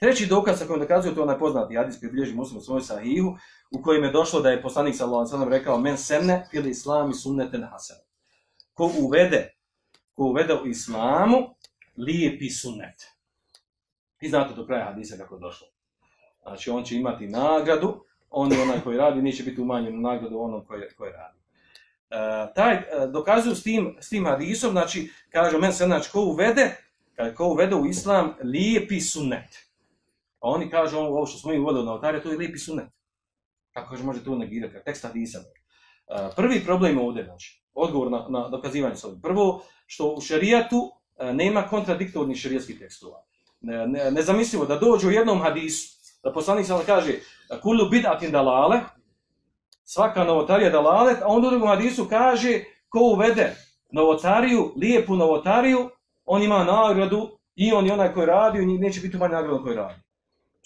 Treći dokaz sa kojim dokazuje to onaj poznati hadis koji bilježi muslim u svojoj sahihu, u kojem je došlo da je poslanik sallallahu alejhi ve sellem rekao men senne fil islami sunneten hasan. Ko uvede, ko uvede u islamu lijepi sunnet. I znate do kraja hadisa kako je došlo. Znači on će imati nagradu, on je onaj koji radi, neće biti umanjen nagradu onom koji, koji radi. E, taj, e, dokazuju s tim, s tim hadisom, znači, kaže men se, znači, ko uvede, ko uvede u islam lijepi sunnet. A oni kažu ovo ovo što smo im uvodili na otarje, to je lijepi sunet. Kako kaže, može to negirati, tekst hadisa. E, prvi problem ovdje, znači, odgovor na, na dokazivanje s ovim. Prvo, što u šerijatu e, nema kontradiktornih šerijatskih tekstova. Ne, ne, nezamislivo da dođe u jednom hadisu, da poslanik sam kaže, kullu bid'atin dalale, svaka novotarija dalalet, a onda u drugom hadisu kaže, ko uvede novotariju, lijepu novotariju, on ima nagradu i on i onaj koji radi, i neće biti manje nagrada koji radi.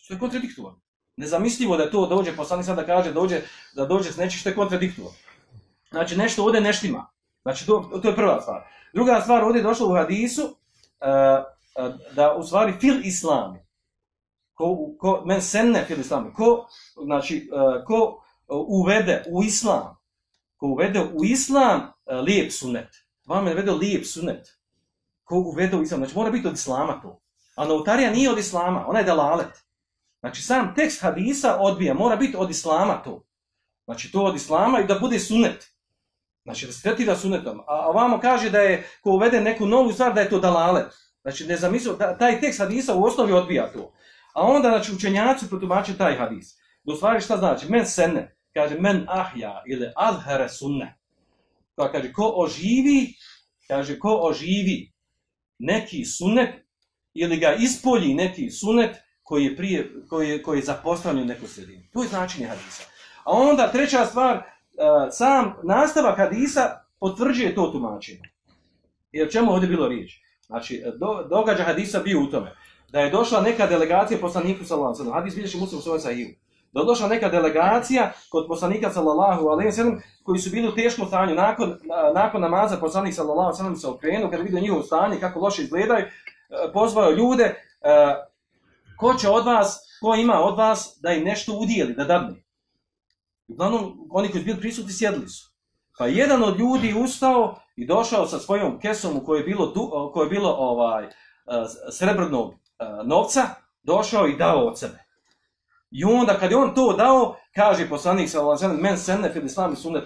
Što je kontradiktovano. Nezamislivo da to dođe, poslanik sada kaže, dođe, da dođe s nečim što je kontradiktovano. Znači, nešto ovdje neštima. Znači, to, to je prva stvar. Druga stvar, ovdje je došlo u hadisu, uh, uh, da u stvari fil islami, ko, ko men senne fil islami, ko, znači, uh, ko uvede u islam, ko uvede u islam uh, lijep sunet, vam je uvede lijep sunet, ko uvede u islam, znači mora biti od islama to. A novotarija nije od islama, ona je dalalet. Znači sam tekst hadisa odbija, mora biti od islama to. Znači to od islama i da bude sunet. Znači da se tretira sunetom. A ovamo kaže da je ko uvede neku novu stvar da je to dalale. Znači ne zamislio, taj tekst hadisa u osnovi odbija to. A onda znači učenjaci protumače taj hadis. Do stvari šta znači? Men sene, kaže men ahja ili adhere sunne. Kao kaže ko oživi, kaže ko oživi neki sunet ili ga ispolji neki sunet koji je prije koji je, koji je zaposlan u neku sredinu. To je značenje hadisa. A onda treća stvar, e, sam nastavak hadisa potvrđuje to tumačenje. Jer čemu ovdje bilo riječ? Znači, e, do, događa hadisa bio u tome da je došla neka delegacija poslaniku sallallahu alejhi ve. Hadis bilježi Muslim u svojom. Da je došla neka delegacija kod poslanika sallallahu alejhi ve sellem koji su bili u teškom stanju nakon nakon namaza poslanik sallallahu alejhi ve sellem se okrenuo kada vidio njihovo stanje kako loše izgledaju, e, pozvao ljude ko će od vas, ko ima od vas da im nešto udijeli, da dadne. Uglavnom, oni koji su bili prisutni sjedli su. Pa jedan od ljudi ustao i došao sa svojom kesom u kojoj je bilo, koje je bilo ovaj, e, srebrnog e, novca, došao i dao od sebe. I onda kad je on to dao, kaže poslanik sa Allah, men senne fil islam i sunnet,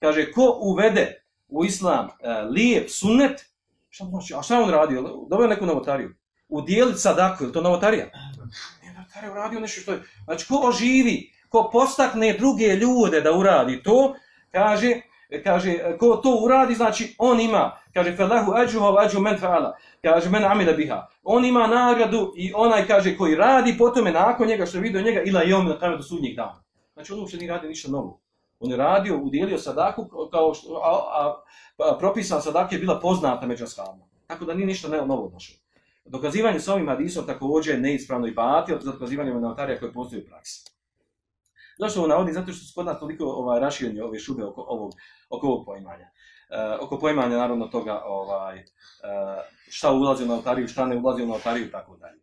kaže, ko uvede u islam e, lijep sunnet, šta znači, a šta on radio? Dobio neku novotariju. Udjelit sadaku, je to novotarija? Ne, novotarija uradio nešto što je, znači, ko oživi, ko postakne druge ljude da uradi to, kaže, kaže, ko to uradi, znači, on ima, kaže, felahu ađuha, ađu men fa'ala, kaže, men amila biha, on ima nagradu i onaj, kaže, koji radi, potom je nakon njega, što je vidio njega, ila je na tamo do sudnjeg dana. Znači, on uopće nije radio ništa novo. On je radio, udjelio sadaku, kao što, a, a, a propisan sadak je bila poznata među ashabima. Tako da nije ništa novo došlo. Dokazivanje s ovim hadisom također je neispravno i batil, za dokazivanje notarija koje postoji u praksi. Zašto ovo navodim? Zato što su kod nas toliko ovaj, rašireni ove šube oko ovog, oko ovog poimanja. E, oko poimanja naravno toga ovaj, e, šta ulazi u notariju, šta ne ulazi u notariju i tako dalje.